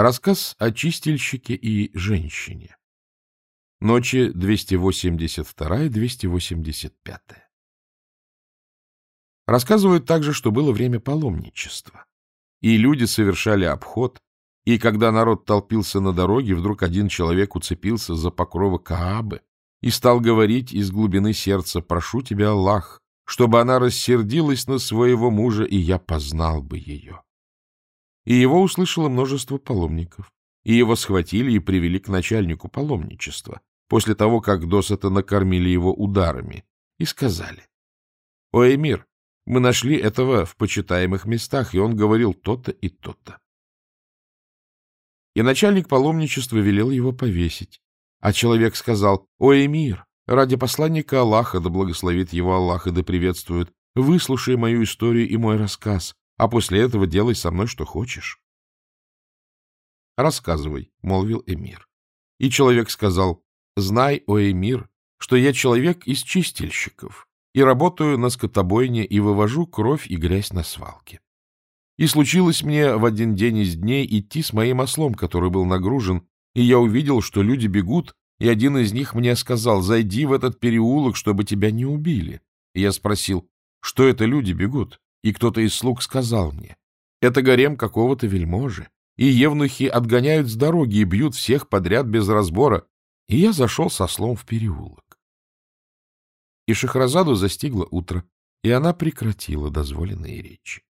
Рассказ о чистильщике и женщине. Ночи 282-285. Рассказывают также, что было время паломничества, и люди совершали обход, и когда народ толпился на дороге, вдруг один человек уцепился за покровы Каабы и стал говорить из глубины сердца «Прошу тебя, Аллах, чтобы она рассердилась на своего мужа, и я познал бы ее» и его услышало множество паломников, и его схватили и привели к начальнику паломничества, после того, как досыта накормили его ударами, и сказали, «О, Эмир, мы нашли этого в почитаемых местах, и он говорил то-то и то-то». И начальник паломничества велел его повесить, а человек сказал, «О, Эмир, ради посланника Аллаха, да благословит его Аллах и да приветствует, выслушай мою историю и мой рассказ, а после этого делай со мной что хочешь. — Рассказывай, — молвил эмир. И человек сказал, — Знай, о эмир, что я человек из чистильщиков и работаю на скотобойне и вывожу кровь и грязь на свалке. И случилось мне в один день из дней идти с моим ослом, который был нагружен, и я увидел, что люди бегут, и один из них мне сказал, зайди в этот переулок, чтобы тебя не убили. И я спросил, что это люди бегут? И кто-то из слуг сказал мне, это гарем какого-то вельможи, и евнухи отгоняют с дороги и бьют всех подряд без разбора, и я зашел со слом в переулок. И Шахразаду застигло утро, и она прекратила дозволенные речи.